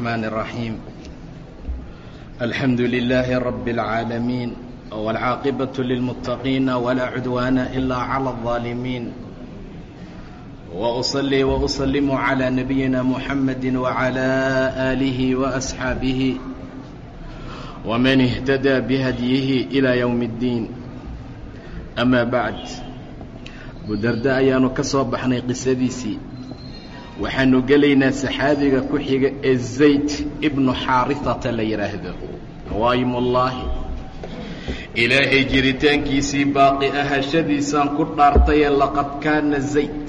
الرحمن الرحيم الحمد لله رب العالمين والعاقبة للمتقين ولا عدوان إلا على الظالمين وأصلي وأسلم على نبينا محمد وعلى آله وأصحابه ومن اهتدى بهديه إلى يوم الدين أما بعد budarda ayaanu ka soo baxnay qisadiisii waxaanu gelaynaa saxaabiga ku xiga ee zayd ibnu xaarifata la yidhaahdo waayimullaahi ilaahay jiritaankiisii baaqi ahashadiisaan ku dhaartaye laqad kaana zayd.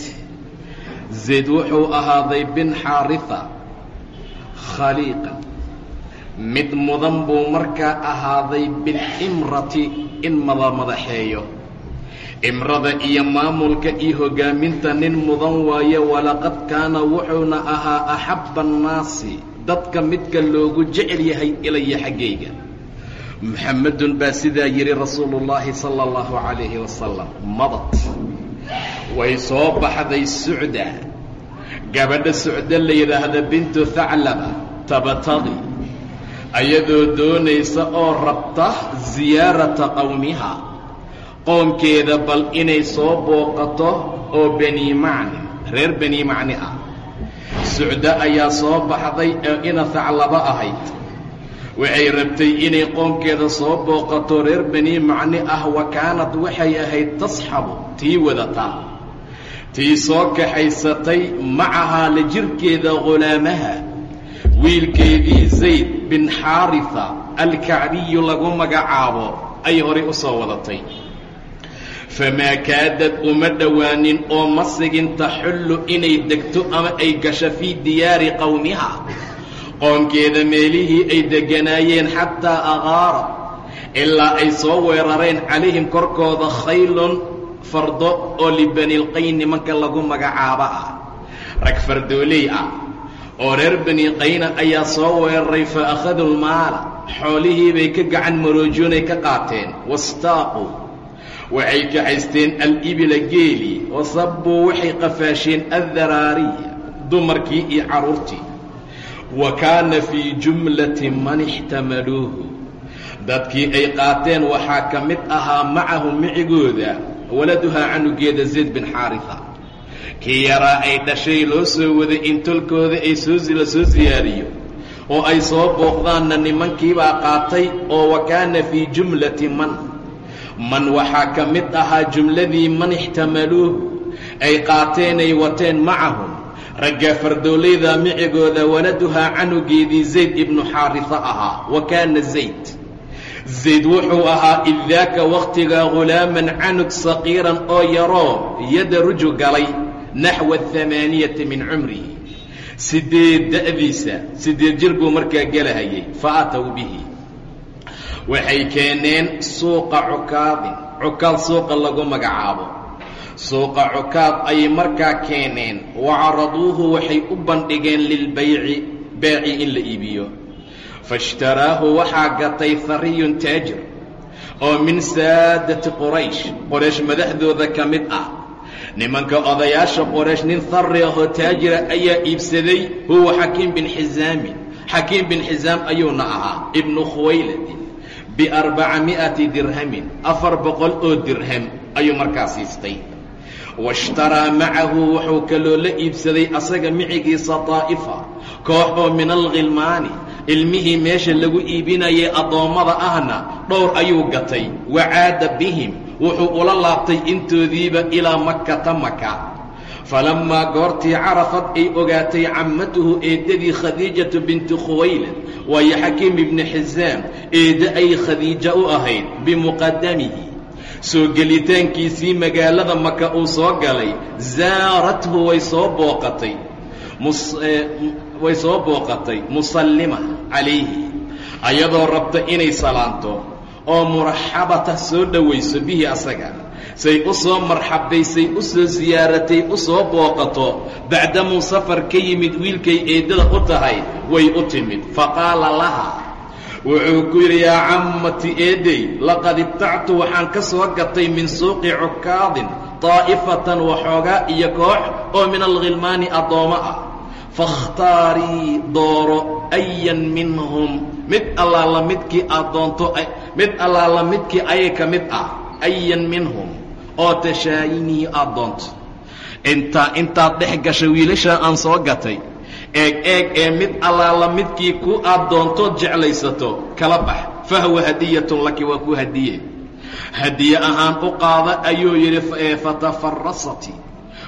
Zayd wuxuu ahaaday bin xaarifa khaliiqan. Mid mudan buu markaa ahaaday bilimrati in mada madaxeeyo imrada iyo maamulka iyo hoggaaminta nin mudan waaye walaqad kaana wuxuuna ahaa axabba annaasi dadka midka loogu jecel yahay ilaya xaggayga. Muxammedun baa sidaa yidhi rasuulu llaahi sala allahu calayhi wasalam madad way soo baxday sucda. Gabadha sucdo la yidhaahda bintu haclaba tabtaqi ayadoo doonaysa oo rabta siyaarata qowmiha qoomkeeda bal inay soo booqato oo beni macni reer beni macni ah. Sucdo ayaa soo baxday oo ina haclaba ahayd. Waxay rabtay inay qoomkeeda soo booqato reer beni macni ah wa kaanad waxay ahayd tasxabu tii wadataa tii soo kaxaysatay macahaa la jirkeeda khulaamaha wiilkeedii zayd bin xaarifa alkacbiyu lagu magacaabo ay horay u soo wadatay famaa kaadad uma dhowaanin oo ma sigin taxullu inay degto ama ay gasho fii diyaari qowmiha qoomkeeda meelihii ay degganaayeen xataa aqaara ilaa ay soo weerareen calayhim korkooda khaylun fardo oo libanilqayn nimanka lagu magacaabo ah rag fardooley ah oo reer bani qayna ayaa soo weeraray fa akhaduu lmaala xoolihii bay ka gacan maroojoonay ka qaateen wastaaquu waxay kaxaysteen alibila geeli wasabbuu waxay qafaasheen addaraariya dumarkii iyo carruurtii wa kaana fii jumlati man ixtamaluuhu. Dadkii ay qaateen waxaa ka mid ahaa macahu micigooda waladuhaa canugeeda zayd bin xaarifa. Kii yaraa ay dhashay loo soo waday in tolkooda ay soo soo siyaariyo oo ay soo booqdaanna nimankiibaa qaatay oo wa kaana fii jumlati man man waxaa ka mid ahaa jumladii man ixtamaluuhu ay qaateenay wateen macahum. Ragga fardowlayda micigooda waladuhaa canugeedii zayd ibnu xaarifa ahaa. Wa kaana zayd. Zayd wuxuu ahaa iddaaka wakhtigaa ghulaaman canug saqiiran oo yaroo yadaruju galay naxwa amaaniyati min cumrihi. Sideed da'diisa sideed jir buu markaa gelahayay fa aatow bihi waxay keeneen suuqa cukaadin cukaad suuqa lagu magacaabo. Suuqa cukaad ayay markaa keeneen. Wacaraduuhu waxay u bandhigeen lilbayci beeci in la iibiyo. Faishtaraahu waxaa gatay hariyun taajir oo min saadati quraysh. Qoraysh madaxdooda ka mid ah. Nimanka odayaasha qoraysh nin harri ahoo taajira ayaa iibsaday huwa xakiim bin xisaamin xakiim bin xisaam ayuuna ahaa ibnu khuwayladin biarbacami'ati dirhamin afar boqol oo dirham ayuu markaa siistay. Waishtaraa macahu wuxuu kaloo la iibsaday asaga micigiisa daa'ifa koox oo min alkhilmaani ilmihii meesha lagu iibinayay addoommada ahna dhowr ayuu gatay. Wacaada bihim wuxuu ula laabtay intoodiiba ilaa makkata maka falammaa goortii carafad ay ogaatay cammatuhu eeddadii khadiijatu bintu khuwaylad waayo xakiim ibni xisaam eedda ay khadiijo u ahayd bimuqadamihi soo gelitaankiisii magaalada maka uu soo galay zaarathu way soo booqatay way soo booqatay musallima calayhi ayadoo rabta inay salaanto oo muraxabata soo dhowayso bihi asaga say u soo marxabaysay u soo siyaaratay u soo booqato. Bacdamuu safar ka yimid wiilkay eeddada u tahay way u timid. Faqaala laha wuxuu ku yidhi yaa cammati eeddey laqad ibtactu waxaan ka soo gatay min suuqi cukaadin daa'ifatan waxoogaa iyo koox oo min alkhilmaani addoommo ah. Fakhtaarii dooro ayan minhum. Mid allaala midkii aad doonto mid allaala midkii ayay ka mid ah ayan minhum oo tashaayinihii aad doonto intaa intaad dhex gashay wiilashaa aan soo gatay eeg eeg ee mid allaala midkii ku aad doontood jeclaysato kala bax. Fahwa hadiyatun laki waa ku hadiye. Hadiye ahaan u qaada ayuu yidhi fatafarasati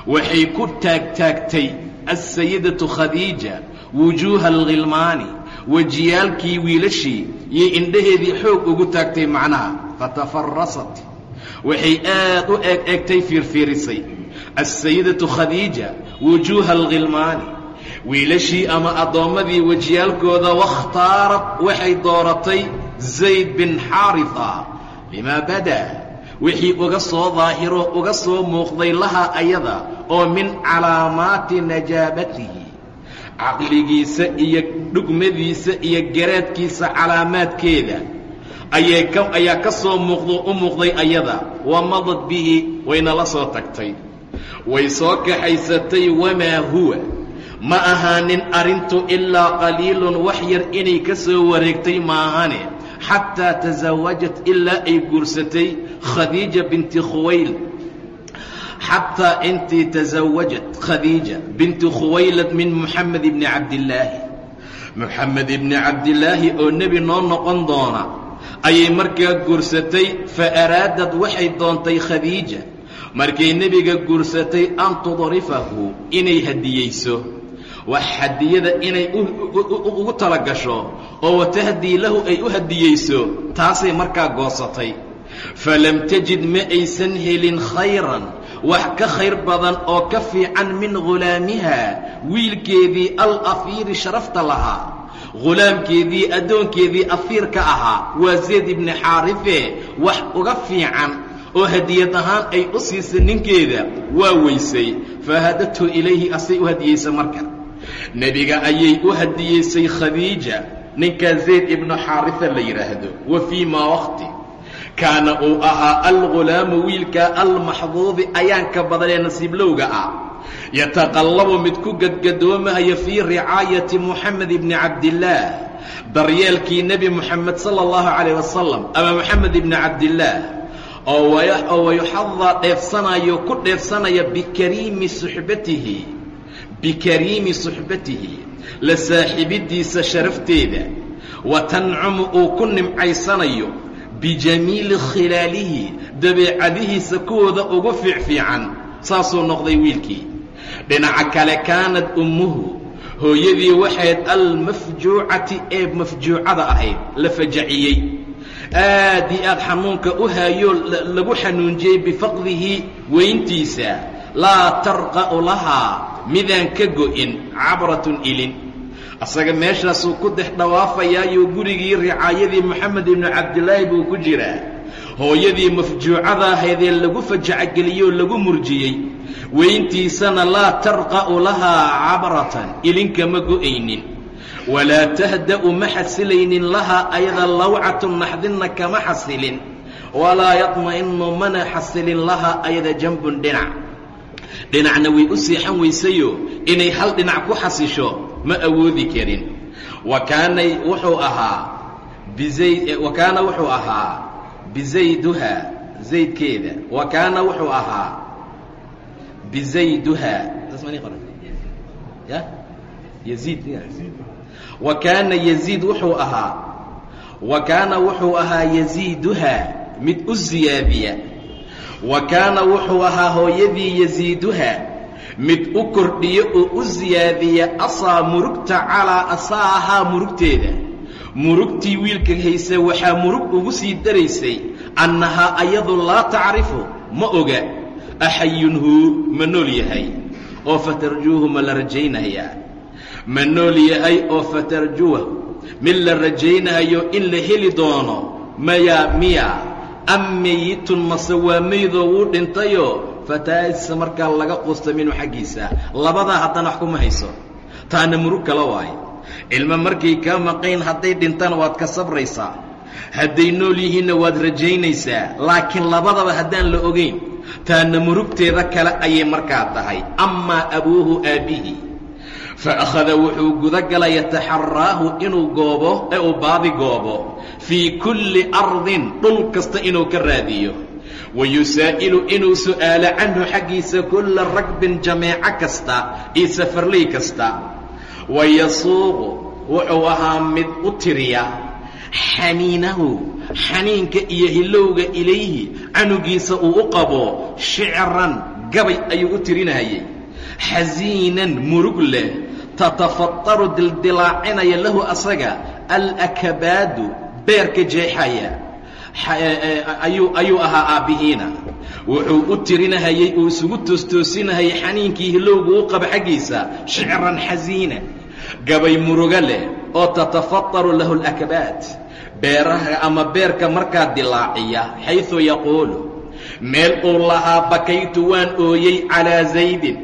waxay ku taagtaagtay asayidatu khadiija wujuuha alkhilmaani wejiyaalkii wiilashii iyo indhaheedii xoog ugu taagtay macnaha fatafarasat waxay aad u eeg eegtay fiirfiirisay asayidatu khadiija wujuuha alkhilmaani wiilashii ama addoommadii wejiyaalkooda wakhtaarat waxay dooratay zayd bin xaarifa limaa badaa wixii uga soo daahiro uga soo muuqday lahaa ayada oo min calaamaati najaabatihi. Caqligiisa iyo dhugmadiisa iyo garaadkiisa calaamaadkeeda ayaa ka soo muuqdo u muuqday ayada. Wa madad bihi wayna la soo tagtay. Way soo kaxaysatay wamaa huwa. Ma ahaanin arrintu ilaa qaliilun wax yar inay ka soo wareegtay maahane xataa tasawajat ilaa ay guursatay khadiija binti khuwayl xataa intii tasawajat khadiija binti khuwaylad min moxamed ibni cabdillaahi moxamed ibni cabdillaahi oo nebi noo noqon doona ayay markaa guursatay fa araadad waxay doontay khadiija. Markay nebiga guursatay an tudrifahu inay hadiyeyso. Wax hadiyada inay ugu tala gasho oo watahdii lahu ay u hadiyeyso taasay markaa goosatay. Falam tajid ma aysan helin khayran wax ka khayr badan oo ka fiican min ghulaamiha wiilkeedii al afiiri sharafta lahaa ghulaamkeedii addoonkeedii afiirka ahaa waa zayd ibni xaarife wax uga fiican oo hadiyad ahaan ay u siisa ninkeeda waa weysay. Fahadathu ilayhi asay u hadiyeysa marka. Nebiga ayay u hadiyeysay khadiija ninkaa zayd ibnu xaarifa la yidhaahdo wa fii maa waqti. Kaana uu ahaa algulaamu wiilkaa almaxduudi ayaanka badan ee nasiiblowga ah yataqallabu mid ku gadgadoomahaya fii ricaayati moxamed ibni cabdillaah daryeelkii nebi moxamed sala allahu calayh wasalam ama moxamed ibni cabdillaah oo wayuxadaa dheefsanayo ku dheefsanaya bikariimi suxbatihi bikariimi suxbatihi la saaxiibiddiisa sharafteeda. Wa tancumu uu ku nimcaysanayo bijamiili khilaalihi dabeecadihiisa kuwooda ugu fiicfiican saasuu noqday wiilkii dhinaca kale kaanad ummuhu hooyadii waxayd almafjuucati ee mafjuucada ahayd la fajaciyey. Aad io aad xanuunka u haayoo lagu xanuunjiyey bifaqdihi weyntiisa laa tarqa'u lahaa midaan ka go'in cabratun ilin. Asaga meeshaasuu ku dex dhawaafayaayoo gurigii ricaayadii moxamed ibnu cabdilaahi buu ku jiraa. Hooyadii mafjuucada ahaydee lagu fajacgeliyoo lagu murjiyey weyntiisana laa tarqa'u lahaa cabratan ilinkama go'aynin. Walaa tahda'u ma xasilaynin lahaa ayada lawcatu naxdinna kama xasilin walaa yadma'inu mana xasilin lahaa ayada janbun dhinac. Dhinacna way u seexan weysayo inay hal dhinac ku xasisho ma awoodi karin. Wa kaana wuxuu ahaa bizay wa kaana wuxuu ahaa bizayduha zaydkeeda. Wa kaana wuxuu ahaa bizayduha ya yaziid wa kaana yaziid wuxuu ahaa wa kaana wuxuu ahaa yaziiduha mid u ziyaadiya wa kaana wuxuu ahaa hooyadii yaziiduha mid u kordhiyo oo u ziyaadiya asaa murugta calaa asaahaa murugteeda murugtii wiilka haysa waxaa murug ugu sii daraysay annahaa ayadu laa tacrifu ma oga axayunhu ma nool yahay oo fatarjuuhu ma la rajaynayaa ma nool yahay oo fatarjuwahu mid la rajaynayo in la heli doono mayaa miya am meyitun mase waa meydoo wuu dhintayoo fataasa markaa laga quusta minhu xaggiisa labadaa haddana wax kuma hayso taana murug kala waayo ilmo markay kaa maqayn hadday dhintaan waad ka sabraysaa hadday nool yihiinna waad rajaynaysaa laakiin labadaba haddaan la ogayn taana murugteeda kale ayay markaa tahay. Amaa abuuhu aabbihi fa akhada wuxuu guda gala yataxaraahu inuu goobo ee uu baadi goobo fii kulli ardin dhul kasta inuu ka raadiyo. Wa yusaa'ilu inuu su'aalo canhu xaggiisa kulla ragbin jameeco kasta iyo safarley kasta. Wa yasuuqu wuxuu ahaa mid u tiriya xaniinahu xaniinka iyo hilowga ilayhi canugiisa uu u qabo shicran gabay ayuu u tirinayay xasiinan murug leh tatafataru dildilaacinaya lahu asaga alakabaadu beerka jeexaya. Ayuu ahaa aabbihiina wuxuu u tirinahayey uu isugu toostoosinahayay xaniinkii hilowga u qaba xaggiisa shicran xasiina gabay murugo leh oo tatafataru lahu alakabaad beeraha ama beerka markaa dilaaciya xayثu yaquulu meel uu lahaa bakaytu waan ooyey calىa zaydin.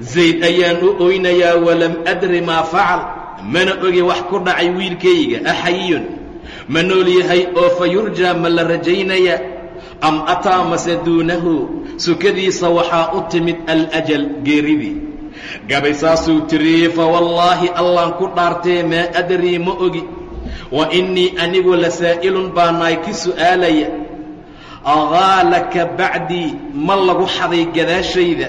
Zayd ayaan u oynayaa walam adri maa facal. Mana ogi wax ku dhacay wiilkayga axayun ma nool yahay oo fa yurjaa ma la rajaynaya am ataa mase duunahu? Sukadiisa waxaa u timid alajal geeridii. Gabay saasuu tiriyey fa wallaahi allaan ku dhaartee maa adrii ma ogi wa innii anigu la saa'ilun baa nahay ki su'aalaya. Agaalaka bacdii ma lagu xaday gadaashayda?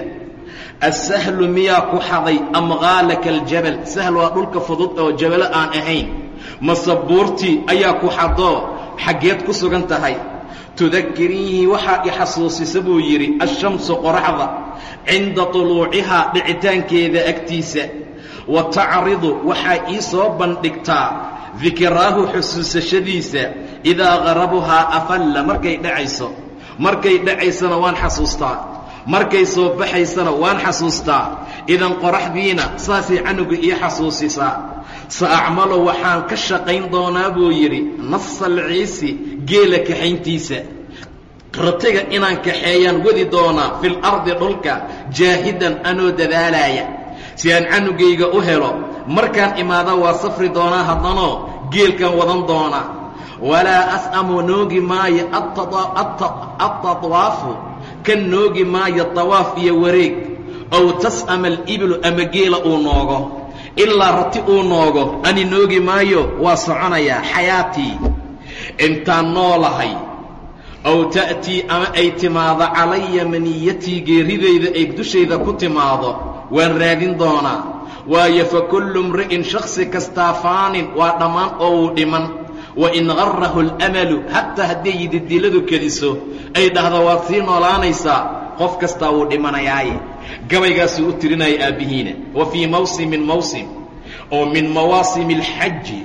Assahlu miyaa ku xaday am gaalaka aljabal? Sahl waa dhulka fudud oo jabalo aan ahayn. Mase buurtii ayaa ku xadoo xaggeed ku sugan tahay. Tudakiriihi waxaa i xasuusisa buu yidhi ashamsu qoraxda cinda tuluucihaa dhicitaankeeda agtiisa. Wa tacridu waxaa ii soo bandhigtaa dikiraahu xusuusashadiisa idaa qarabuhaa afalla markay dhacayso markay dhacaysana waan xasuustaa markay soo baxaysana waan xasuustaa. Idan qoraxdiina saasay canuga ii xasuusisaa. Sa acmalu waxaan ka shaqayn doonaa buu yidhi nasalciisi geela kaxayntiisa. Ratiga inaan kaxeeyaan wadi doonaa fil ardi dhulka jaahidan anoo dadaalaaya. Si aan canugayga u helo markaan imaada waa safri doonaa haddanoo geelkan wadan doonaa walaa as'amu noogi maayo atadwaafu ka noogi maayo tawaaf iyo wareeg. Ow tas'ama alibilu ama geela uu noogo. Ilaa rati uu noogo ani noogi maayo waa soconayaa xayaatii intaan noolahay ow ta'tii ama ay timaado calaya maniyatii geeridayda ay dushayda ku timaado waan raadin doonaa waayo fa kullu mri'in shaksi kastaa faanin waa dhammaan oo uu dhiman. Wa in garrahu alamalu hataa hadday yididiladu kediso ay dhahdo waad sii noolaanaysaa qof kastaa wuu dhimanayaaye gabaygaasuu u tirinaya aabbihiina wa fii mawsimin mawsim oo min mawaasimi alxaji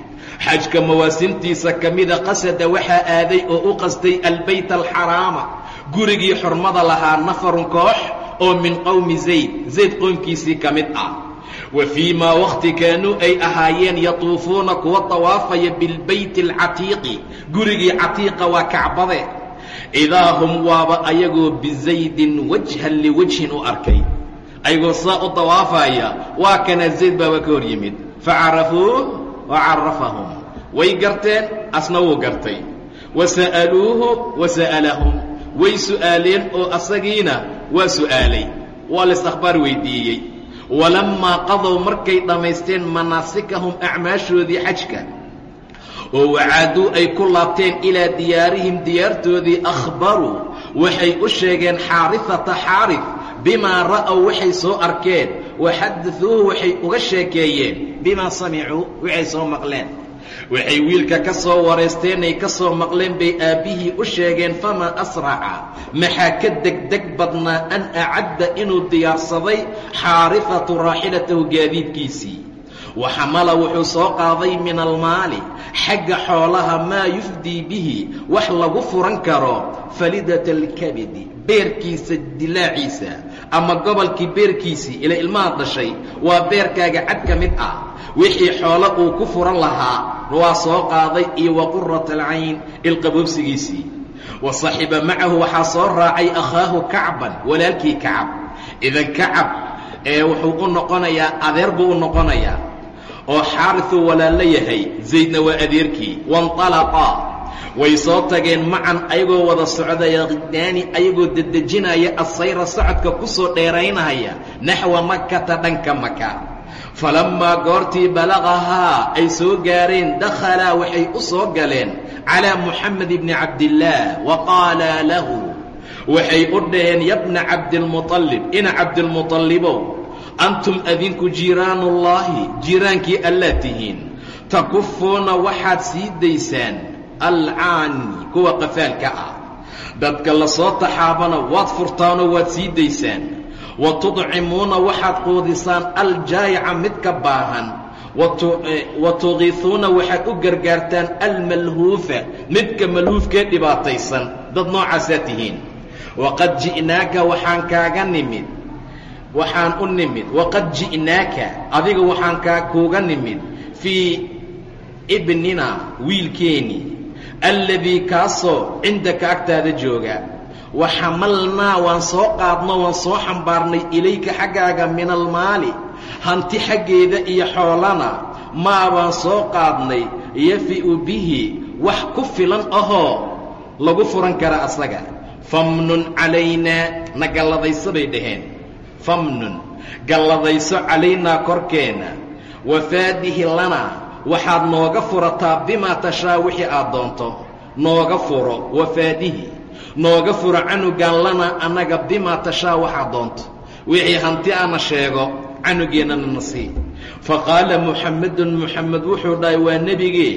xajka mawaasimtiisa ka mida qasada waxaa aaday oo u qastay albayt alxaraama gurigii xurmada lahaa nafarun koox oo min qowmi zayd zayd qoynkiisii ka mid ah wa fii maa wakhti kaanuu ay ahaayeen yatuufuuna kuwa tawaafaya bilbayti alcatiiqi. Gurigii catiiqa waa kacbade. Idaa hum waaba ayagoo bizaydin wajhan liwajhin u arkay. Ayagoo saa u tawaafaya waa kana zayd baaba ka hor yimid. Facarafuuh wa carafahum. Way garteen asna wuu gartay. Wa sa'aluuhu wa sa'alahum. Way su'aaleen oo asagiina waa su'aalay. Waa lays akhbaar weydiiyey walammaa qadow markay dhammaysteen manaasikahum acmaashoodii xajka oo wacaaduu ay ku laabteen ilaa diyaarihim diyaartoodii akhbaruu waxay u sheegeen xaarifata xaarif bimaa ra'ow waxay soo arkeen waxadaduuhu waxay uga sheekeeyeen bimaa samicuu waxay soo maqleen waxay wiilka ka soo wareysteenay ka soo maqleen bay aabbihii u sheegeen famaa asraca? Maxaa ka degdeg badnaa an acadda inuu diyaarsaday xaarifatu raaxilatahu gaadiidkiisii? Waxamala wuxuu soo qaaday min almaali xagga xoolaha maa yufdii bihi wax lagu furan karo falidata alkabidi beerkiisa dilaaciisa. Ama gobolkii beerkiisii ila ilmaha dhashay waa beerkaaga cad ka mid ah wixii xoolo uu ku furan lahaa waa soo qaaday iyo wa qurata alcayn ilqaboobsigiisii wa saxiba macahu waxaa soo raacay akhaahu kacban walaalkii kacab idan kacab ee wuxuu u noqonayaa adeer buu u noqonayaa oo xaariثuu walaalla yahay zaydna waa adeerkii waاnطalaqaa way soo tageen macan ayagoo wada socdaya khidaani ayagoo dedejinaya asayra socodka ku soo dheeraynaya naxwa makata dhanka maka falammaa goortii balaqahaa ay soo gaareen dakhalaa waxay u soo galeen calaa muxamed ibni cabdillaah wa qaalaa lahu waxay u dhaheen yabna cabdilmuطallib ina cabdilmuطallibow antum adinku jiiraanullaahi jiiraankii allaa tihiin takufuuna waxaad sii daysaan alcaani kuwa qafaalka ah dadka la soo taxaabana waad furtaanoo waad sii daysaan wa tudcimuuna waxaad quudisaan aljaayica midka baahan wa tuqiisuuna waxaad u gargaartaan almalhuufa midka malhuufkee dhibaataysan dad noocaasaa tihiin waqad ji'naaka waxaan kaaga nimid waxaan u nimid waqad ji'naaka adiga waxaan kaa kuuga nimid fii ibnina wiilkeeni alladii kaasoo cindaka agtaada jooga wa xamalnaa waan soo qaadno waan soo xambaarnay ilayka xaggaaga min almaali hanti xaggeeda iyo xoolana maa baan soo qaadnay yafi'u bihi wax ku filan ahoo lagu furan kara asaga. Famnun calaynaa na galladayso bay dhaheen. Famnun galladayso calaynaa korkeenna wafaadihi lana waxaad nooga furataa bimaa tashaa wixii aad doonto. Nooga furo wafaadihi nooga furo canugan lana annaga bimaa tashaa waxaad doonto. Wixii hanti ana sheego canugeennana na sii fa qaala muxammedun muxamed wuxuu dhahay waa nebigee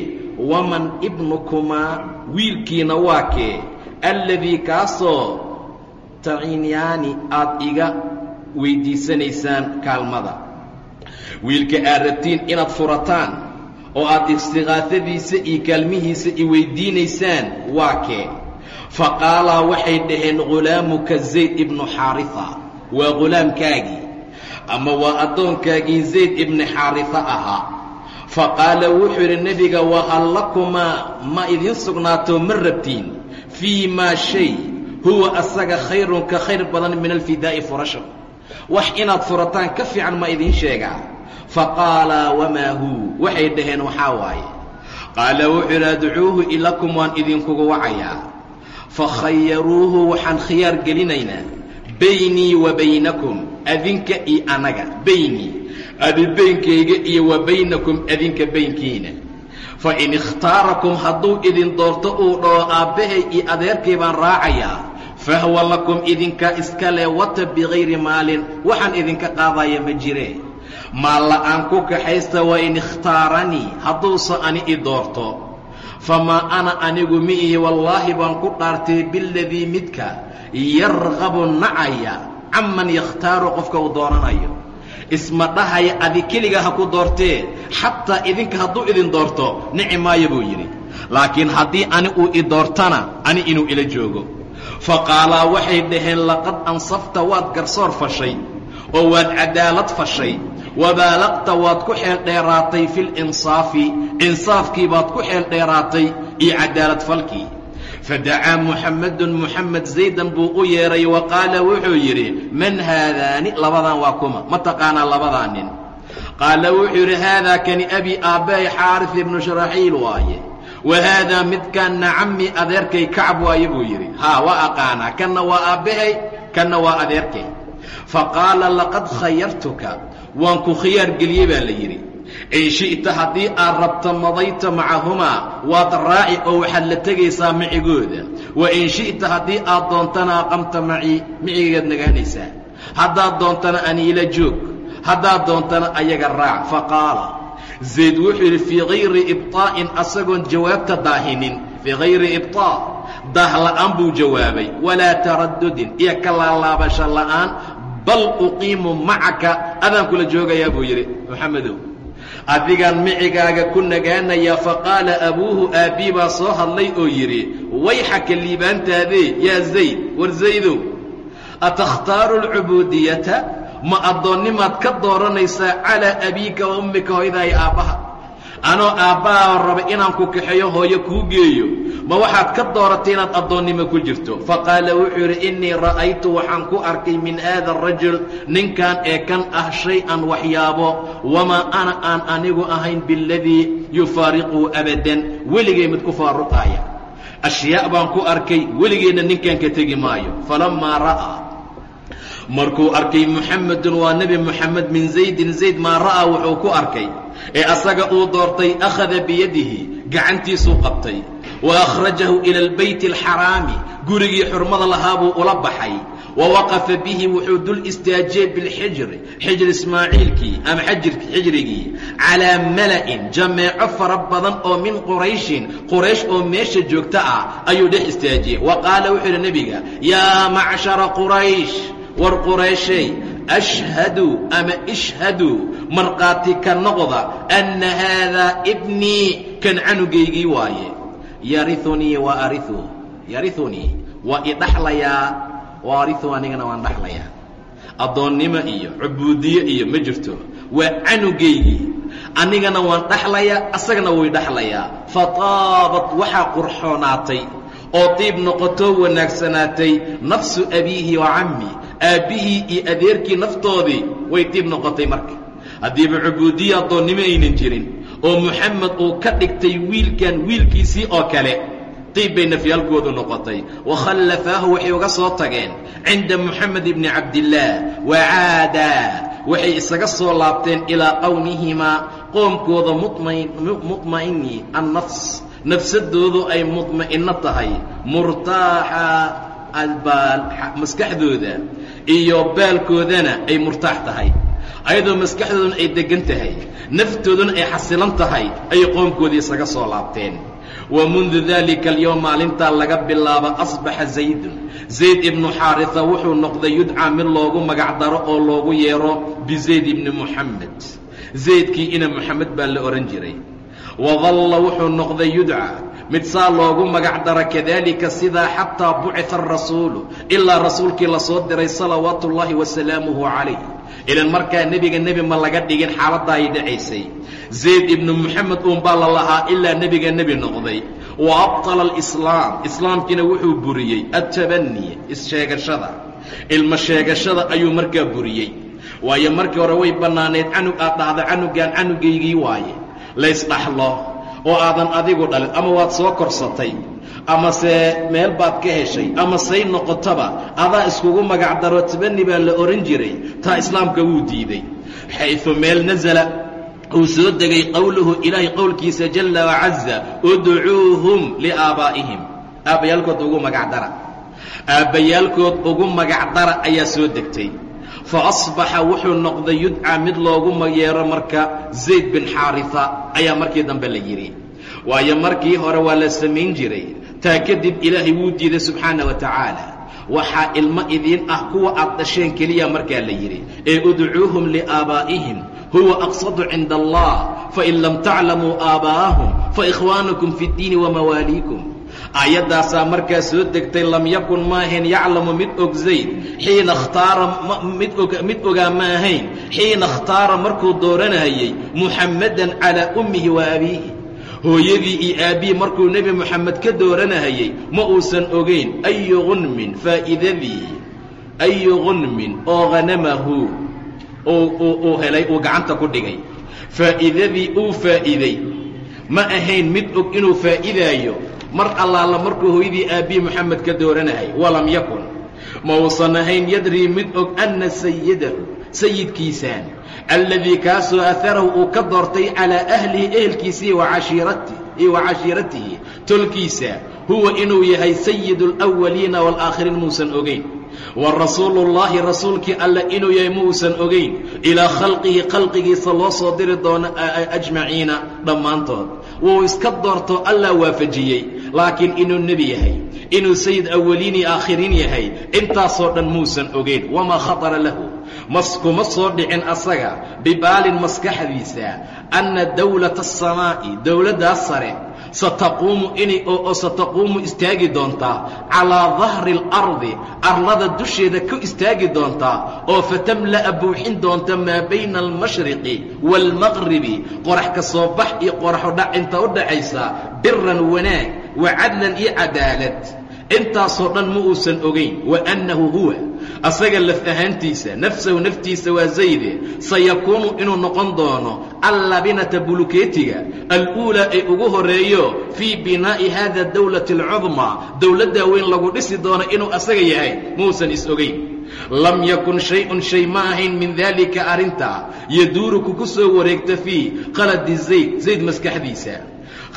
waman ibnukumaa wiilkiina waa kee? Alladii kaasoo tacinyaani aad iga weyddiisanaysaan kaalmada. Wiilka aad rabtiin inaad furataan oo aad istiqaafadiisa iyo kaalmihiisa i weyddiinaysaan waa kee fa qaalaa waxay dhaheen ghulaamuka zayd ibnu xaarifa waa ghulaamkaagii ama waa addoonkaagii zayd ibni xaarifa ahaa. Fa qaala wuxuu yidhi nebiga wahal lakumaa ma idiin sugnaato ma rabtiin. Fii maa shay huwa asaga khayrun ka khayr badan min alfidaa'i furasho wax inaad furataan ka fiican ma idiin sheegaa. Fa qaalaa wamaa huu? Waxay dhaheen waxaa waaye. Qaala wuxuu yidhi adcuuhu ilakum waan idinkugu wacayaa fa khayaruuhu waxaan khiyaar gelinaynaa. Baynii wa baynakum adinka iyo anaga. Baynii. Adi baynkayga iyo wa baynakum adinka baynkiina. Fa in ikhtaarakum hadduu idin doorto uu dhaho aabbahay iyo adeerkay baan raacayaa fahwa lakum idinka iska leh wata bikayri maalin waxaan idinka qaadaya ma jiree maal la'aan ku kaxaysta wa in ikhtaaranii hadduuse ani i doorto famaa ana anigu mi ihi wallaahi baan ku dhaartay biladii midka yarqabu nacaya caman yakhtaaru qofka uu dooranayo isma dhahaya adi keliga ha ku doortee xataa idinka hadduu idin doorto nici maayo buu yidhi. Laakiin haddii ani uu i doortana ani inuu ila joogo. Fa qaalaa waxay dhaheen laqad ansafta waad garsoor fashay oo waad cadaalad fashay wabaalaqta waad ku xeel dheeraatay fi linsaafi insaafkii baad ku xeel dheeraatay iyo cadaalad falkii fadacaa muxammedun muxamed zaydan buu u yeedhay wa qaala wuxuu yidhi man haadaani labadan waa kuma ma taqaanaa labadaa nin qaala wuxuu yidhi haadaa kani abi aabbahay xaaris ibnu sharaxiil waaye wa haadaa midkanna cammi adeerkay kacab waaye buu yidhi haa waa aqaanaa kanna waa aabbahay kanna waa adeerkay fa qaala laqad khayartuka. Waan ku khiyaar geliyey baa la yidhi. In shi'ta haddii aad rabto madayta macahumaa waad raaci oo waxaad la tegaysaa micigooda. Wa in shi'ta haddii aad doontana aqamta macii micigagaad nagaanaysaa. Haddaad doontana aniila joog. Haddaad doontana ayaga raac. Fa qaala zayd wuxuu yidhi fii hayri ibطaa'in asagoon jawaabta daahinin. Fii hayri ibطaa' daah la'aan buu jawaabay. Walaa taraddudin. Iyo ka laalaabasho la'aan bal uqiimu macaka adaan kula joogayaa buu yidhi moxamedow adigaan micigaaga ku nagaanayaa fa qaala abuuhu aabbii baa soo hadlay oo yidhi wayxaka liibaantaadee yaa zayd war zaydow atakhtaaru alcubuudiyata ma addoonnimaad ka dooranaysaa calaa abiika wa ummika hooyadahay aabbaha anoo aabbaha raba inaan ku kaxeeyo hooyo kuu geeyo. Ma waxaad ka dooratay inaad addoonnimo ku jirto? Fa qaala wuxuu yidhi innii ra'aytu waxaan ku arkay min haada arajul ninkan ee kan ah shay-an waxyaabo. Wamaa ana aan anigu ahayn bialadii yufaariquhu abadan. Weligay mid ku faaruqaaya ashyaa' baan ku arkay weligeenna ninkan ka tegi maayo. Falammaa ra'aa markuu arkay muxamedun waa nebi moxamed min zaydin. Zayd maa ra'aa wuxuu ku arkay ee asaga uu doortay akhada biyadihi gacantiisuu qabtay. Wa akhrajahu ila albayti alxaraami gurigii xurmada lahaa buu ula baxay. Wa waqafa bihi wuxuu dul istaajiyey bilxijri xijri ismaaciilkii ama xijrigii calaa mala'in jameeco fara badan oo min qurayshin quraysh oo meesha joogta ah ayuu dhex istaajiyey. Wa qaala wuxuu yidhi nebiga yaa macshara quraysh war qurayshay ashhadu ama ishhaduu markhaati ka noqda anna haadaa ibnii kan canugaygii waaye yariunii wa ariu yariunii waa idhaxlayaa waariu anigana waan dhaxlayaa addoonnimo iyo cubuudiye iyo ma jirto waa canugaygii anigana waan dhaxlayaa asagana way dhaxlayaa fataabat waxaa qurxoonaatay oo diib noqotoo wanaagsanaatay nafsu abiihi wa cammi aabbihii iyo adeerkii naftoodii way diib noqotay marka. Haddiiba cubuudiye addoonnimo aynan jirin oo moxamed uu ka dhigtay wiilkan wiilkiisii oo kale diib bay nafyaalkoodu noqotay. Wakhallafaahu waxay uga soo tageen cinda moxamed ibni cabdillaah wacaadaa waxay isaga soo laabteen ilaa qowmihimaa qoomkooda muma'ini annafs. Nafsadoodu ay mudma'inno tahay. Murtaaxa maskaxdooda iyo baalkoodana ay murtaax tahay. Ayadoo maskaxdooduna ay deggan tahay naftooduna ay xasilan tahay ayay qoomkoodii isaga soo laabteen. Wa mundu daalika alyowm maalintaa laga bilaabo asbaxa zaydun. Zayd ibnu xaarisa wuxuu noqday yudcaa mid loogu magacdaro oo loogu yeero bizayd ibni muxamed zaydkii ina moxamed baa la odhan jiray. Wadalla wuxuu noqday yudcaa mid saa loogu magacdaro kadalika sidaa xataa bucita arasuulu ilaa rasuulkii la soo diray salawaatu ullaahi wasalaamuhu calayh. Ilan markaa nebiga nebi ma laga dhigin xaaladda ay dhacaysay. Zayd ibnu moxamed uunbaa la lahaa ilaa nebiga nebi noqday. Wa abطala alislaam islaamkiina wuxuu buriyey attabani issheegashada. Ilmo sheegashada ayuu markaa buriyey. Waayo markii hore way bannaanayd canug aad dhahda canugaan canugaygii waaye. Laysdhaxlo oo aadan adigu dhalin ama waad soo korsatay amase meel baad ka heshay ama say noqotaba adaa iskugu magacdaro tabani baa la ohan jiray taa islaamka wuu diiday. Xayثu meel nasala uu soo degay qowluhu ilaahay qowlkiisa jalla wacaza udcuuhum liaabaa'ihim. Aabbayaalkood ugu magacdara aabbayaalkood ugu magacdara ayaa soo degtay faasbaxa wuxuu noqday yudcaa mid loogu yeero marka zayd bin xaarisa ayaa markii dambe la yidhi. Waayo markii hore waa la samayn jiray. Taa kadib ilaahay wuu diiday subxaana wa tacaala. Waxaa ilmo idiin ah kuwa aad dhasheen keliya markaa la yidhi. Ee udcuuhum liaabaa'ihim huwa aqsadu cinda allah fain lam taclamuu aabaa'ahum faikhwaanukum fi اddiini wamawaaliikum aayaddaasaa markaa soo degtay lam yakun maahayn yaclamu mid og zayd. Xiina khtaara mid ogaa ma ahayn. Xiina ikhtaara markuu dooranayay muxammadan calaa ummihi wa abiihi hooyadii iyo aabbihii markuu nebi moxamed ka dooranahayey ma uusan ogayn ayu gunmin faa'iidadii ayu gunmin oo hanamahu uu helay uu gacanta ku dhigay. Faa'iidadii uu faa'iiday ma ahayn mid og inuu faa'iidaayo mar allaala markuu hooyadii aabbihii moxamed ka dooranahay walam yakun. Ma uusan ahayn yadrii mid og anna sayidahu sayidkiisaan alladii kaasoo aharahu uu ka doortay calaa ahlihi ehelkiisii iyo wa cashiiratihi tolkiisa huwa inuu yahay sayidu alawaliina waalaakhiriin muusan ogayn wa rasuulullaahi rasuulkii alle inuu yahay muusan ogayn ilaa khalqihi khalqigiisa loo soo diri doono ajmaciina dhammaantood wuu iska doorto allaa waafajiyey laakiin inuu nebi yahay inuu sayid awaliin iyo aakhiriin yahay intaasoo dhan muusan ogayn wamaa khatara lahu mas kuma soo dhicin asaga bibaalin maskaxdiisa anna dawlata asamaa'i dowladdaas sare sataquumu inay oo sataquumu istaagi doontaa calaa dahri اlardi arlada dusheeda ku istaagi doontaa oo fatamla'a buuxin doonta maa bayna almashriqi waalmaqribi qorax ka soo bax iyo qoraxodhac inta u dhaxaysa biran wanaag wa cadlan iyo cadaalad. Intaasoo dhan ma uusan ogayn wa annahu huwa asaga laf ahaantiisa nafsahu naftiisa waa zayde sayakuunu inuu noqon doono allabinata bulukeetiga aluulaa ee ugu horeeyo fii binaa'i haada dawlati alcudmaa dowladdaa weyn lagu dhisi doono inuu asaga yahay mauusan is ogayn lam yakun shay-un shay ma ahayn min daalika arrintaa yaduuru kuku soo wareegta fii qaladi zayd zayd maskaxdiisa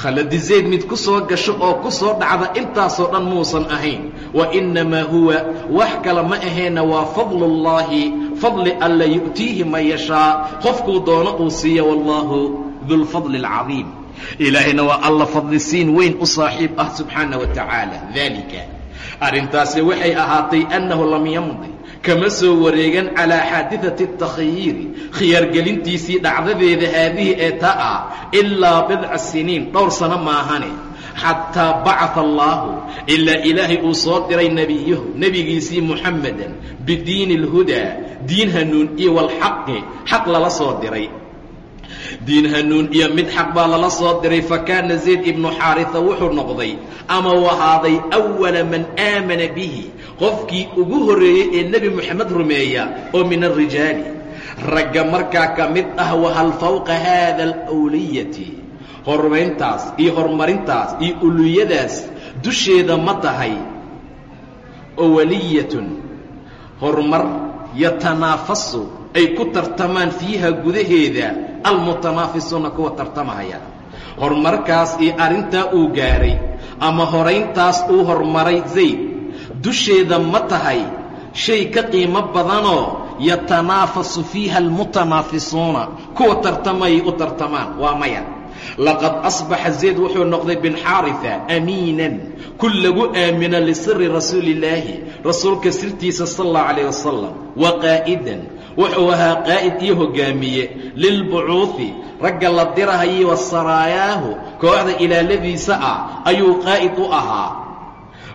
khaladi zayd mid ku soo gasho oo ku soo dhacda intaasoo dhan muusan ahayn. Wa innamaa huwa wax kale ma ahayna waa fadlullaahi fadli alla yu'tiihi man yashaa. Qofkuu doono uu siiya wallaahu dulfadli alcadiim ilaahayna waa alla fadlisiin weyn u saaxiib ah subxaana wa tacaala daalika arrintaasi waxay ahaatay annahu lam yamdi kama soo wareegan calaa xaadidati اtakhayiiri khiyaargelintiisii dhacdadeeda haadihi ee ta ah ilaa bidca siniin dhowr sano maahane xataa bacaa allaahu ilaa ilaahay uu soo diray nebiyahu nebigiisii muxammedan bidiini اlhudaa diin hanuun iyo walxaqi xaq lala soo diray. Diin hanuun iyo mid xaq baa lala soo diray fakaana zayd ibnu xaarisa wuxuu noqday ama u ahaaday awala man aamana bihi qofkii ugu horreeyey ee nebi moxamed rumeeya oo min alrijaali ragga markaa ka mid ah wahal fawqa haada alwliyati horumayntaas iyo horumarintaas iyo uluyadaas dusheeda ma tahay owaliyatun horumar yatanaafasu ay ku tartamaan fiiha gudaheeda almutanaafisuuna kuwa tartamahaya. Horumarkaas iyo arrintaa uu gaaray ama horayntaas uu horumaray zayd dusheeda ma tahay shay ka qiimo badanoo yatanaafasu fiiha almutanaafisuuna kuwa tartamayay u tartamaan waa maya. Laqad asbaxa zayd wuxuu noqday bin xaarisa amiinan kun lagu aamino lisiri rasuuli illaahi rasuulka sirtiisa sala allahu calayh wasalam wa qaa'idan. Wuxuu ahaa qaa'id iyo hoggaamiye lilbucuuhi ragga la dirahayay wa saraayaahu kooxda ilaaladiisa ah ayuu qaa'id u ahaa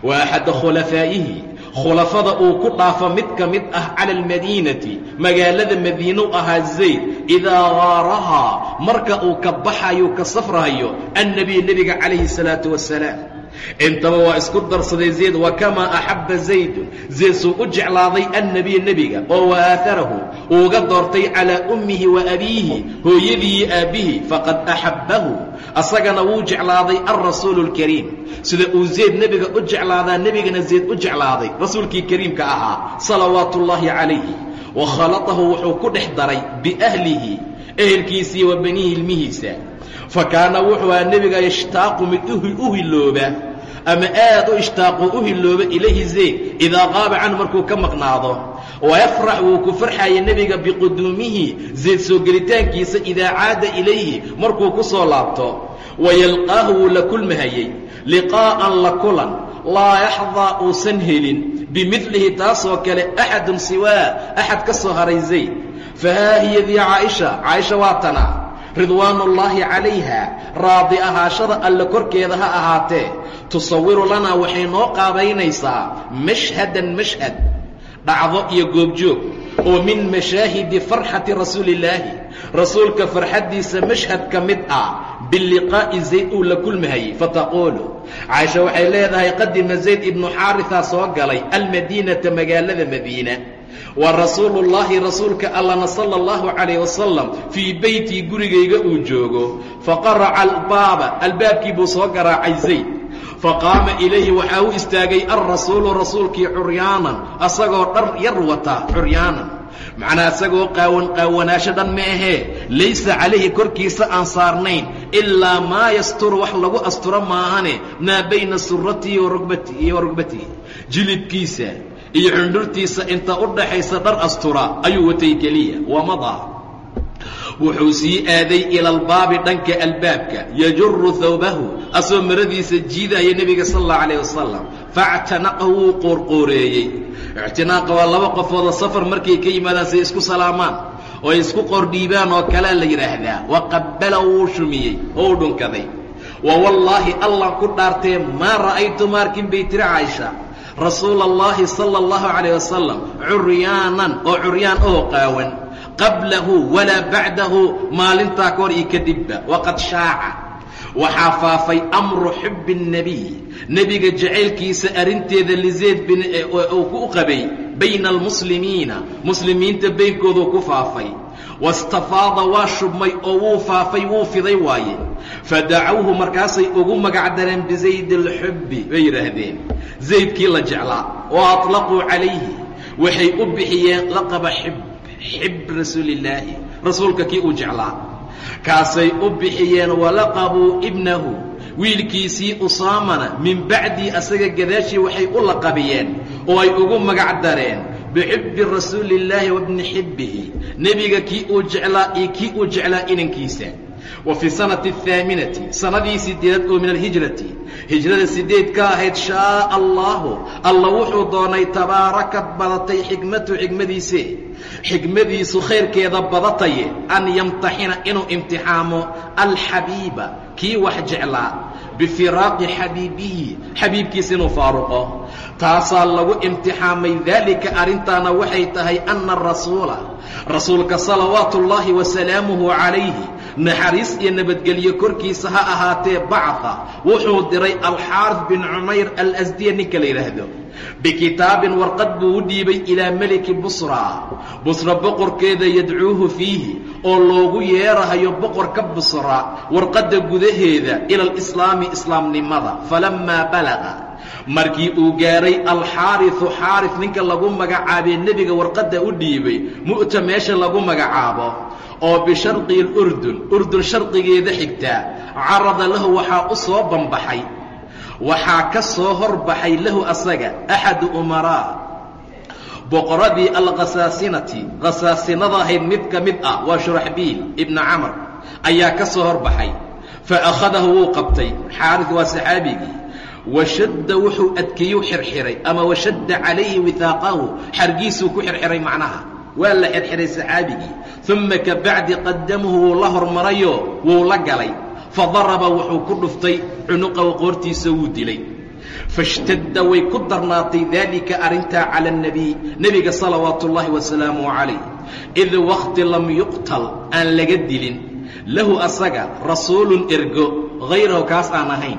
wa axadda khulafaa'ihi khulafada uu ku dhaafo mid ka mid ah cala almadiinati magaalada madiinuu ahaa zayd idaa gaarahaa marka uu ka baxayo ka safrahayo annebiy nebiga calayhi salaatu wasalaam intaba waa isku darsaday zayd wa kamaa axabba zaydun zayd suu u jeclaaday annebiy nebiga oo wa aaharahu uuga doortay calaa ummihi wa abiihi hooyadii iyo aabbihii faqad axabbahu asagana wuu jeclaaday alrasuulu اlkariim sida uu zayd nebiga u jeclaadaa nebigana zayd u jeclaaday rasuulkii kariimka ahaa salawaatu ullaahi calayhi. Wa khalatahu wuxuu ku dhex daray biahlihi ehelkiisii wa banihi ilmihiisa fa kaana wuxuu ahaa nebiga yashtaaqu mid u hilooba ama aad u ishtaaqu u hilooba ilayhi zayd idaa qaaba canhu markuu ka maqnaado. Wayafrax wuu ku farxaya nebiga biquduumihi zayd soo gelitaankiisa idaa caada ilayhi markuu ku soo laabto. Wayalqaahu wuu la kulmahayey liqaa'an la kulan laa yaxdaa uusan helin bimidlihi taasoo kale axadun siwaa axad ka soo haray zayd fahaa hiyadii caaisha caaisha waa tana ridwaan ullaahi calayha raadi ahaashada alle korkeeda ha ahaatee tusawiru lanaa waxay noo qaabaynaysaa mashhadan mashhad dhacdo iyo goobjoog oo min mashaahidi farxati rasuulillaahi rasuulka farxaddiisa mashhad ka mid ah biliqaa'i zayd uu la kulmahayey fataquulu. Caaisha waxay leedahay qadima zayd ibnu xaarisa soo galay almadiinata magaalada madiina wa rasuulu llaahi rasuulka allana sala allahu calayh wasalam fii beytii gurigayga uu joogo. Faqaraca albaaba albaabkii buu soo garaacay zayd. Faqaama ilayhi waxaa u istaagay alrasuulu rasuulkii curyaanan asagoo dhar yar wata curyaanan. Macnaa isagoo qaawan qaawanaasho dhan ma ahee. Laysa calayhi korkiisa aan saarnayn ilaa maa yasturu wax lagu asturo maahane maa bayna suratihi iyo rugbatihi. Jilibkiisa iyo cundhurtiisa inta u dhaxaysa dhar astura ayuu watay keliya wamadaa wuxuu sii aaday ila albaabi dhanka albaabka. Yajuru thawbahu. Asoo maradiisa jiidaya nebiga sal allahu calayh wasalam faactanaqahu wuu qoorqooreeyey ictinaaqa waa laba qofoodoo safar markay ka yimaadaan say isku salaamaan. Oo ay isku qordhiibaan oo kalea la yidhaahdaa wa qabbala wuu shumiyey. Oo u dhunkaday. Wa wallaahi allah ku dhaartee maa ra'aytu maarkin bay tiri caaisha rasuula allahi sala allahu calayh wasalam curyaanan oo curyaan oo qaawan. Qablahu walaa bacdahu maalintaa ka hor iyo kadibba. Waqad shaaca. Waxaa faafay amru xubbi الnebiy nebiga jacaylkiisa arrinteeda lizayd bin uu ku qabay bayna almuslimiina. Muslimiinta baynkooduu ku faafay wastafaada waa shubmay oo wuu faafay wuu fiday waaye fadacawhu markaasay ugu magacdareen bizayd اlxubbi bay yidhaahdeen zaydkii la jeclaa wa aطlaquu calayhi waxay u bixiyeen laqaba xib xib rasuulillaahi rasuulka kii uu jeclaa kaasay u bixiyeen walaqabuu ibnahu wiilkiisii usaamana min bacdii asaga gadaashii waxay u laqabiyeen oo ay ugu magac dareen bixibbi rasuulillaahi wa bni xibbihi nebiga kii uu jeclaa iyo kii uu jeclaa inankiisa wa fii sanati ahaaminati sanadii sideedaad oo min alhijrati hijrada sideed ka ahayd shaaa allaahu alla wuxuu doonay tabaarakad badatay xikmatu xikmadiise xikmadiisu khayrkeeda badataye an yamtaxina inuu imtixaamo alxabiiba kii wax jeclaa bifiraaqi xabiibihi xabiibkiisa inuu faaruqo taasaa lagu imtixaamay daalika arrintaana waxay tahay anna rasuula rasuulka salawaatu ullaahi wasalaamuhu calayhi naxariis iyo nabadgelyo korkiisa ha ahaatee bacda wuxuu diray alxaarif bin cumayr alasdiya ninka la yidhaahdo bikitaabin warqad buu u dhiibay ilaa meliki busra. Busra boqorkeeda yadcuuhu fiihi oo loogu yeerahayo boqorka busra warqadda gudaheeda ila alislaami islaamnimada. Falammaa balaqa markii uu gaaray alxaariu xaarif ninka lagu magacaabee nebiga warqadda u dhiibay mu'ta meesha lagu magacaabo oo bisharqi lurdun urdun sharqigeeda xigtaa carada lahu waxaa u soo banbaxay waxaa ka soo horbaxay lahu asaga axadu umaraa boqoradii alkhasaasinati khasaasinada ahayd mid ka mid ah waa shuraxbiil ibna camar ayaa ka soo horbaxay fa akhadahu wuu qabtay xaaris waa saxaabigii. Washadda wuxuu adkeeyuu xirxiray ama washadda calayhi wihaaqahu xargiisuu ku xirxiray macnaha. Waa la xirxiray saxaabigii. Uma ka bacdi qadamuhu wuu la hormarayo wuu la galay fadaraba wuxuu ku dhuftay cunuqahu qoortiisa wuu dilay. Fashtadda way ku darnaatay daalika arrintaa cala اnebiy nebiga salawaatu ullaahi wasalaamu calayh. Id wakti lam yuqtal aan laga dilin. Lahu asaga rasuulun ergo hayrahu kaas aan ahayn.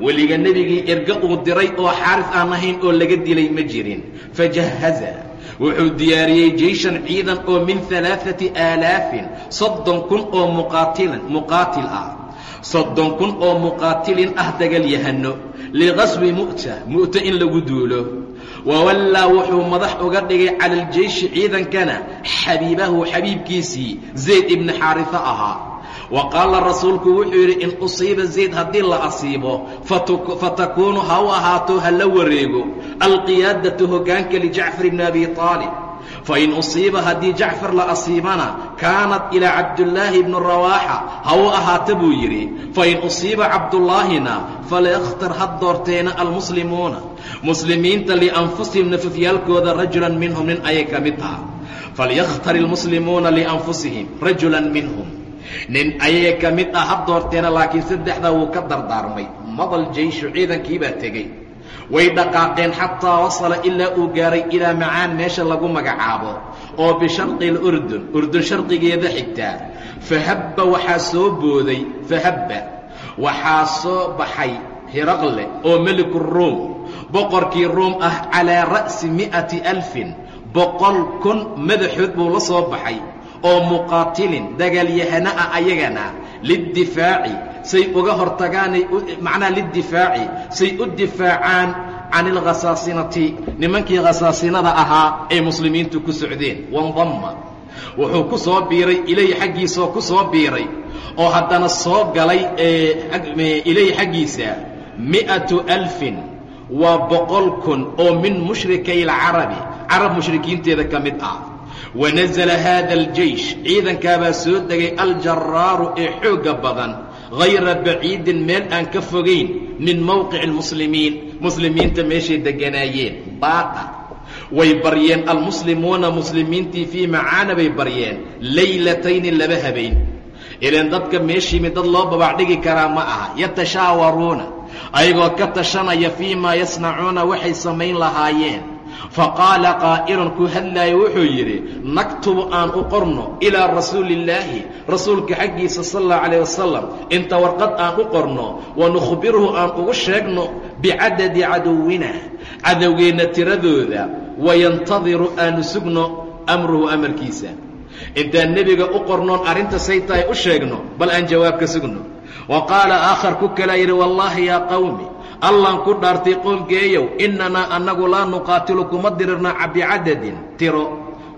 Weliga nebigii ergo uu diray oo xaaris aan ahayn oo laga dilay ma jirin. Fajahaza wuxuu diyaariyey jeyshan ciidan oo min alaaثati aalaafin soddon kun oo muqaatilan muqaatil ah soddon kun oo muqaatilin ah dagalyahano liqaswi mu'ta mu'ta in lagu duulo. Wawallaa wuxuu madax uga dhigay cala aljeyshi ciidankana xabiibahu xabiibkiisii zayd ibni xaarifa ahaa. Wa qaala rasuulku wuxuu yidhi in usiiba zayd haddii la asiibo fatakuunu ha u ahaato ha la wareego. Alqiyaadatu hoggaanka lijacfar ibni abi aalib fain usiiba haddii jacfar la asiibana kaanat ilaa cabdullaahi bni rawaaxa ha u ahaata buu yidhi fain usiiba cabdullaahina falayakhtar ha doorteena almuslimuuna muslimiinta lianfusihim nafafyaalkooda rajulan minhum nin ayay ka mid ah falyakhtar ilmuslimuuna lianfusihim rajulan minhum nin ayay ka mid ah ha doorteena laakiin saddexdaa wuu ka dardaarmay madal jeyshu ciidankii baa tegey way dhaqaaqeen xataa wasala ilaa uu gaaray ilaa macaan meesha lagu magacaabo oo bisharqi lurdun urdun sharqigeeda xigtaa. Fahabba waxaa soo booday fahabba waxaa soo baxay hiraqle oo meliku ruum. Boqorkii ruum ah calaa ra'si mi'ati alfin boqol kun madaxood buu la soo baxay oo muqaatilin dagaalyahana ah ayagana liddifaaci say uga hortagaanay macnaha liddifaaci say u difaacaan can alkhasaasinati nimankii khasaasinada ahaa ay muslimiintu ku socdeen wandamma wuxuu ku soo biiray ilayhi xaggiisaoo ku soo biiray oo haddana soo galay ilayhi xaggiisa mi'atu alfin waa boqol kun oo min mushrikay alcarabi carab mushrikiinteeda ka mid ah wanazala haada aljeysh ciidankaabaa soo degay aljaraaru ee xoogga badan hayra baciidin meel aan ka fogayn min mowqici almuslimiin muslimiinta meeshay degganaayeen baaqa way baryeen almuslimuuna muslimiintii fii macaana bay baryeen laylatayni laba habeen ilaan dadka meeshiimi dad loo babaacdhigi karaa ma aha yatashaawaruuna ayagoo ka tashanaya fii maa yasnacuuna waxay samayn lahaayeen faqaala qaa'ilun ku hadlaayo wuxuu yidhi naktubu aan u qorno ilaa rasuuliillaahi rasuulka xaggiisa sal allahu calayh wasalam inta warqad aan u qorno wanukhbiruhu aan ugu sheegno bicadadi caduwina cadowgeenna tiradooda wayantadiru aanu sugno amruhu amarkiisa. Intaan nebiga u qornoon arrinta say tahay u sheegno bal aan jawaab ka sugno. Wa qaala aakhar ku kalaa yidhi wallaahi yaa qawmi allaan ku dhaartay qoomkeeyow innanaa annagu laa nuqaatilu kuma dirirna bicadadin tiro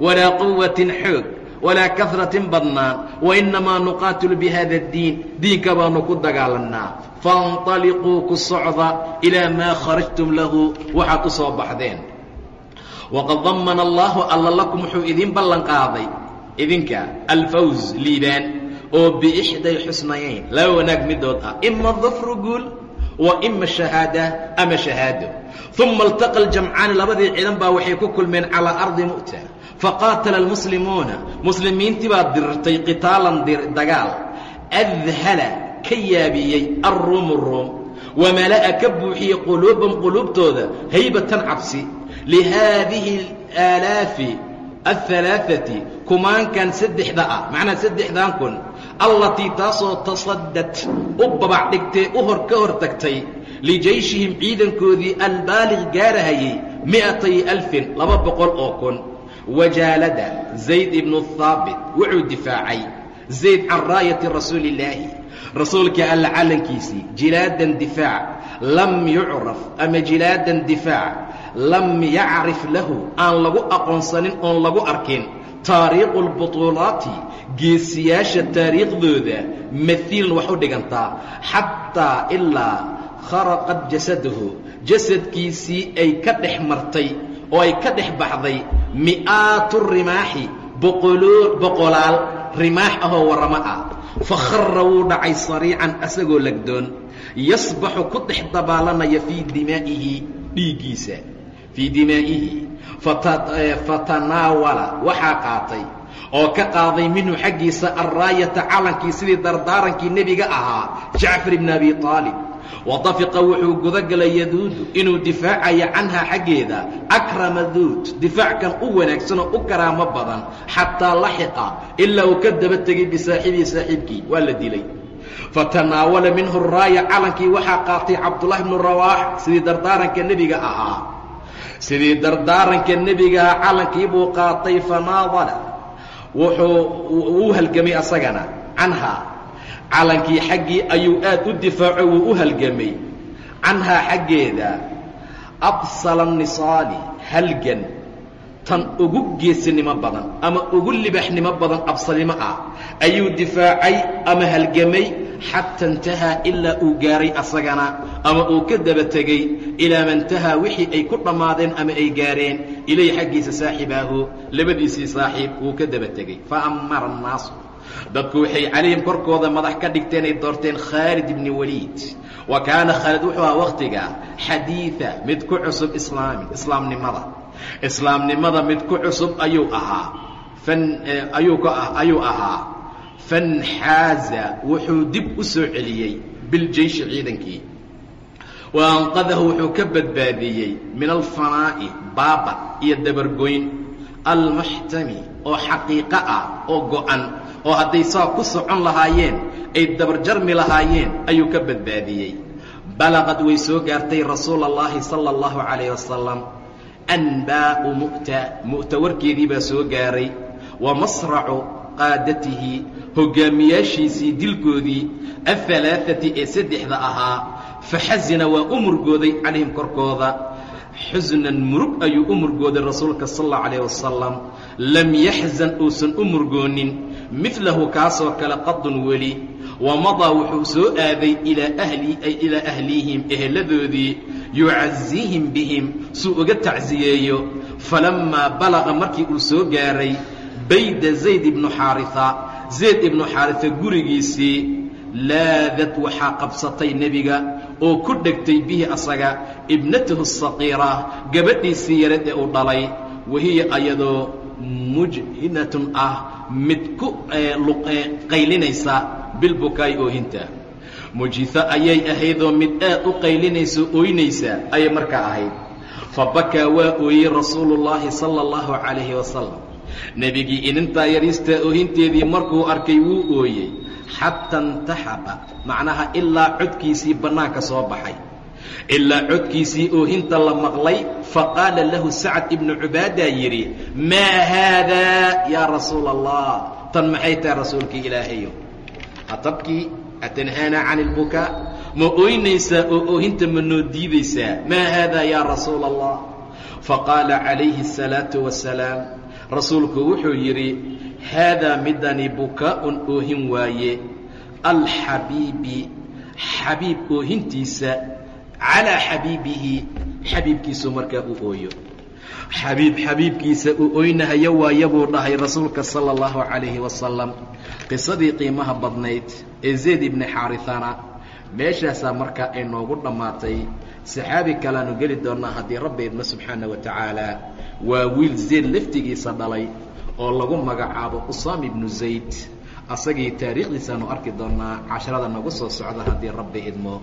walaa quwatin xoog walaa kahratin badnaan wa innamaa nuqaatilu bihada addiin diinka baanu ku dagaalannaa. Faاnطaliquu ku socda ilaa maa kharajtum lahu waxaad u soo baxdeen. Waqad damana allaahu alla lakum wuxuu idiin ballan qaaday idinka alfawz liibaan oo biixday xusnayayn laba wanaag midood ah. Ima dafru guul wa ima shahaada ama shahaado uma altaqa aljamcaani labadii ciidan baa waxay ku kulmeen calaa ardi mu'ta. Faqaatala almuslimuuna muslimiintii baa dirirtay qitaalan dagaal. Adhala ka yaabiyey alruumu ruum. Wamala'a ka buuxiyey quluubahum quluubtooda haybatan cabsi. Lihaadihi alaalaafi alhalaaثati kumaankan saddexda ah macnaa saddexdan kun allatii taasoo tasadad u babac dhigtee u hor ka hor tagtay lijayshihim ciidankoodii albaalig gaarahayey mi'atay alfin laba boqol oo kun. Wajaalada zayd ibnu haabit wuxuu difaacay zayd can raayati rasuuli illaahi rasuulka alla calankiisii jilaadan difaac lam yucraf ama jilaadan difaac lam yacrif lahu aan lagu aqoonsanin oon lagu arkin taariikhu lbutuulaati geesiyaasha taariikhdooda maiilan wax u dhigantaa xataa ilaa kharaqad jasadahu jasadkiisii ay ka dhex martay oo ay ka dhex baxday mi'aatu rimaaxi boqolaal rimaax ahoo warramo ah. Fakhara wuu dhacay sariican asagoo lagdoon. Yasbaxu ku dhex dabaalanaya fii dimaa'ihi dhiiggiisa. Fii dimaa'ihi fatanaawala waxaa qaatay oo ka qaaday minhu xaggiisa alraayata calankii sidii dardaarankii nebiga ahaa jacfar ibni abi aalib wadafiqa wuxuu gudagalay yaduudu inuu difaacayo canhaa xaggeeda akrama duud difaackan u wanaagsan oo u karaamo badan xataa laxiqa ilaa uu ka daba tegay bisaaxibihi saaxiibkii waa la dilay. Fatanaawala minhu raaya calankii waxaa qaatay cabdullahi bnu rawaax sidii dardaaranka nebiga ahaa sidii dardaaranka nebigaha calankii buu qaatay fanaadala. Wuxuu uu halgamay asagana. Canhaa calankii xaggii ayuu aad u difaaco wuu u halgamay. Canhaa xaggeeda absala nisaali halgan. Tan ugu geesinimo badan ama ugu libaxnimo badan absalimo ah. Ayuu difaacay ama halgamay xata intahaa ilaa uu gaaray asagana ama uu ka daba tegey ilaa mantahaa wixii ay ku dhammaadeen ama ay gaareen ilayh xaggiisa saaxibaahu labadiisii saaxiib wuu ka daba tegey. Fa amara annaasu. Dadku waxay calayhim korkooda madax ka dhigteen ay doorteen khaalid ibni waliid. Wa kaana khaalid wuxuu ahaa wakhtiga xadiida mid ku cusub islaami islaamnimada. Islaamnimada mid ku cusub ayuu ahaa. Fan ayuu ka ayuu ahaa fanxaaza wuxuu dib u soo celiyey biljeyshi ciidankii wa anqadahu wuxuu ka badbaadiyey min alfanaa'i baaba iyo dabargoyn almuxtami oo xaqiiqo ah oo go'an oo hadday saa ku socon lahaayeen ay dabarjarmi lahaayeen ayuu ka badbaadiyey balaqad way soo gaartay rasuula اllahi sala اllahu calayh wasalam anbaa'u mu'ta mu'ta warkeedii baa soo gaaray wa masracu qaadatihi hoggaamiyaashiisii dilkoodii ahalaaثati ee saddexda ahaa faxasina waa u murgooday calayhim korkooda. Xusnan murug ayuu u murgooday rasuulka sal calayh wasalam lam yaxzan uusan u murgoonin midlahu kaasoo kale qadun weli. Wamadaa wuxuu soo aaday ilaa ahli ay ilaa ahlihim eheladoodii yucazihim bihim suu uga tacsiyeeyo falammaa balaqa markii uu soo gaaray bayda zayd ibnu xaarisa. Zayd ibnu xaarisa gurigiisii laadad waxaa qabsatay nebiga oo ku dhegtay bihi asaga ibnatahu asaqiira gabadhiisii yareed ee uu dhalay. Wahiya ayadoo mujhinatun ah mid ku qaylinaysa bilbukaa'i oohinta mujhiso ayay ahaydoo mid aad u qaylinaysa ooynaysa ayay markaa ahayd. Fa bakaa waa ooyey rasuulu llaahi sala allahu calayhi wasalam nebigii inintaa yariistaa oohinteedii markuu arkay wuu ooyey. Xataa intaxaba macnaha ilaa codkiisii bannaanka soo baxay. Ilaa codkiisii oohinta la maqlay faqaala lahu sacad ibnu cubaadaa yidhi maa haadaa yaa rasuula allah tan maxay tahay rasuulkii ilaahayo? Atabkii atanhaana can ilbukaa ma ooynaysaa oo oohinta ma noo diidaysaa? Maa haadaa yaa rasuula allah faqaala calayhi الsalaatu wasalaam rasuulku wuxuu yidhi haadaa midani bukaa'un oohin waaye. Alxabiibi xabiib oohintiisa calaa xabiibihi. Xabiibkiisu markaa uu ooyo. Xabiib xabiibkiisa uu oynahayo waaya buu dhahay rasuulka sala allahu calayhi wasalam. Qisadii qiimaha badnayd ee zayd ibni xaarihana meeshaasaa markaa ay noogu dhammaatay saxaabi kaleanu geli doonnaa haddii rabbi idmo subxaana wa tacaala waa wiil zayd laftigiisa dhalay oo lagu magacaabo usaam ibnu zayd. Asagii taariikhdiisaanu arki doonnaa casharada nagu soo socda haddii rabbi idmo.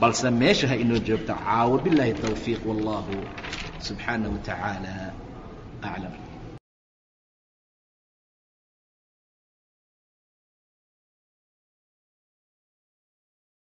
Balse meesha ha inoo joogto caawo bilaahi tawfiiq wallahu subxaana wa tacaala. Aclam